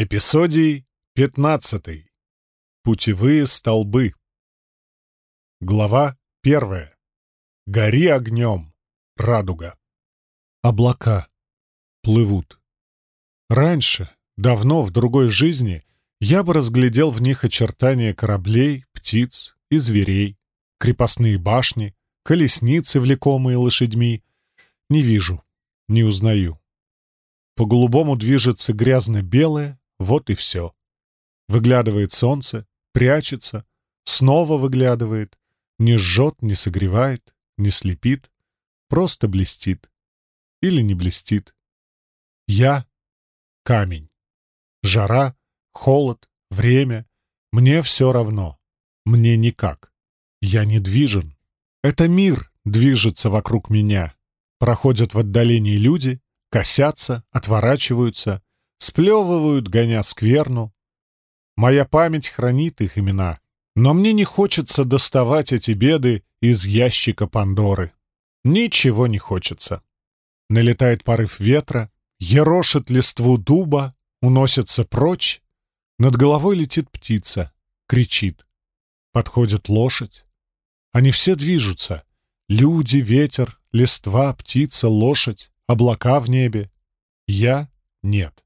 Эпизодий 15. Путевые столбы. Глава 1. Гори огнем. Радуга. Облака. Плывут. Раньше, давно, в другой жизни, я бы разглядел в них очертания кораблей, птиц и зверей, крепостные башни, колесницы, влекомые лошадьми. Не вижу, не узнаю. По голубому движется грязно-белое, вот и все. Выглядывает солнце, прячется, снова выглядывает, не жжет, не согревает, не слепит, просто блестит. Или не блестит. Я — камень. Жара, холод, время — мне все равно. Мне никак. Я недвижен. Это мир движется вокруг меня. Проходят в отдалении люди, косятся, отворачиваются, сплевывают, гоня скверну. Моя память хранит их имена, но мне не хочется доставать эти беды из ящика Пандоры. Ничего не хочется. Налетает порыв ветра, ерошит листву дуба, уносится прочь. Над головой летит птица, кричит. Подходит лошадь. Они все движутся. Люди, ветер, листва, птица, лошадь, облака в небе. Я — нет.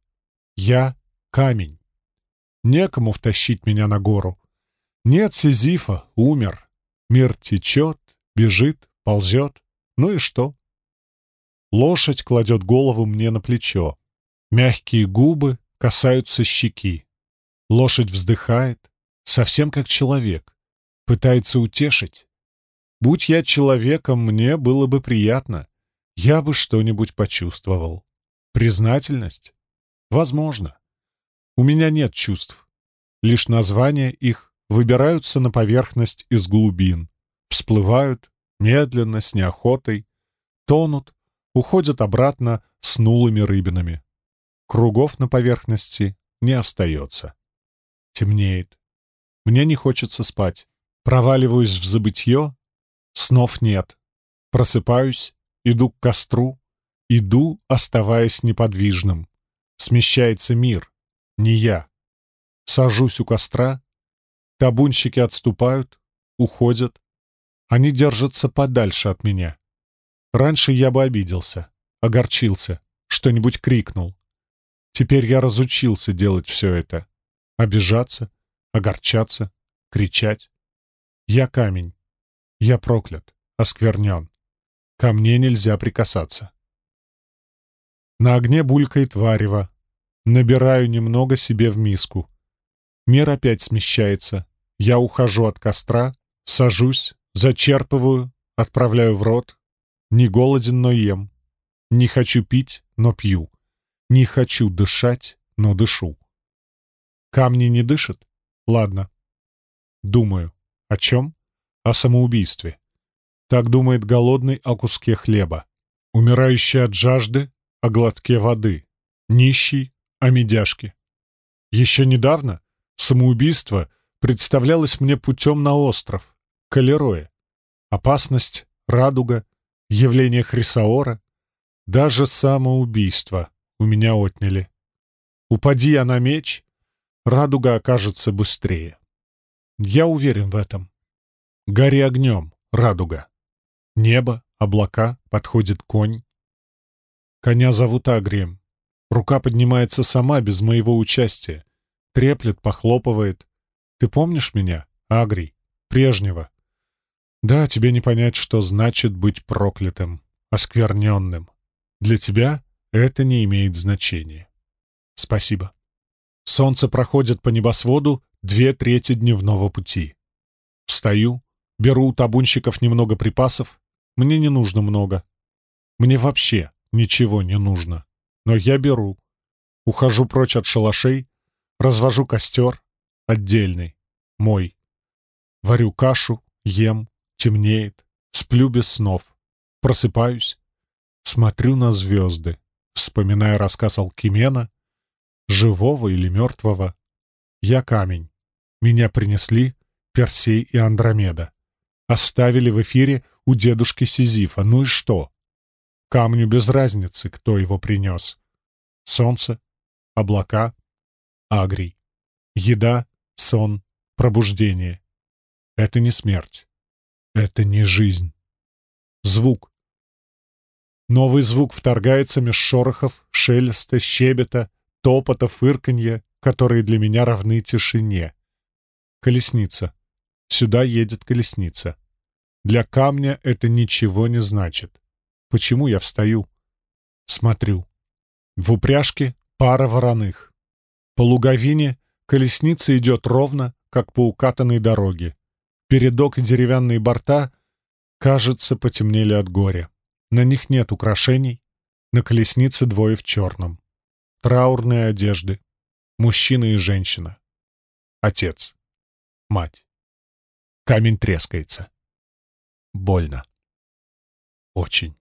Я — камень. Некому втащить меня на гору. Нет Сизифа, умер. Мир течет, бежит, ползет. Ну и что? Лошадь кладет голову мне на плечо. Мягкие губы касаются щеки. Лошадь вздыхает, совсем как человек. Пытается утешить. Будь я человеком, мне было бы приятно. Я бы что-нибудь почувствовал. Признательность? Возможно. У меня нет чувств. Лишь названия их выбираются на поверхность из глубин, всплывают медленно, с неохотой, тонут, уходят обратно с нулыми рыбинами. Кругов на поверхности не остается. Темнеет. Мне не хочется спать. Проваливаюсь в забытье, снов нет. Просыпаюсь, иду к костру, иду, оставаясь неподвижным. Смещается мир, не я. Сажусь у костра, табунщики отступают, уходят. Они держатся подальше от меня. Раньше я бы обиделся, огорчился, что-нибудь крикнул. Теперь я разучился делать все это. Обижаться, огорчаться, кричать. Я камень. Я проклят, осквернен. Ко мне нельзя прикасаться. На огне булькает варево, Набираю немного себе в миску. Мир опять смещается. Я ухожу от костра, сажусь, зачерпываю, отправляю в рот. Не голоден, но ем. Не хочу пить, но пью. Не хочу дышать, но дышу. Камни не дышат? Ладно. Думаю. О чем? О самоубийстве. Так думает голодный о куске хлеба. Умирающий от жажды о глотке воды. Нищий о медяшке. Еще недавно самоубийство представлялось мне путем на остров, Калерое. Опасность, радуга, явление Хрисаора, даже самоубийство у меня отняли. Упади я на меч, радуга окажется быстрее. Я уверен в этом. Гори огнем, радуга. Небо, облака, подходит конь. Коня зовут Агрием. Рука поднимается сама, без моего участия. Треплет, похлопывает. Ты помнишь меня, Агрий? Прежнего. Да, тебе не понять, что значит быть проклятым, оскверненным. Для тебя это не имеет значения. Спасибо. Солнце проходит по небосводу две трети дневного пути. Встаю, беру у табунщиков немного припасов. Мне не нужно много. Мне вообще ничего не нужно. Но я беру. Ухожу прочь от шалашей, развожу костер, отдельный, мой. Варю кашу, ем, темнеет, сплю без снов. Просыпаюсь, смотрю на звезды, вспоминая рассказ Алкимена, живого или мертвого. Я камень. Меня принесли Персей и Андромеда. Оставили в эфире у дедушки Сизифа. Ну и что? Камню без разницы, кто его принес. Солнце, облака, Агрий. Еда, сон, пробуждение. Это не смерть. Это не жизнь. Звук. Новый звук вторгается меж шорохов, шелеста, щебета, топота, фырканья, которые для меня равны тишине. Колесница. Сюда едет колесница. Для камня это ничего не значит. Почему я встаю? Смотрю. В упряжке пара вороных. По луговине колесница идет ровно, как по укатанной дороге. Передок и деревянные борта, кажется, потемнели от горя. На них нет украшений. На колеснице двое в черном. Траурные одежды. Мужчина и женщина. Отец. Мать. Камень трескается. Больно. Очень.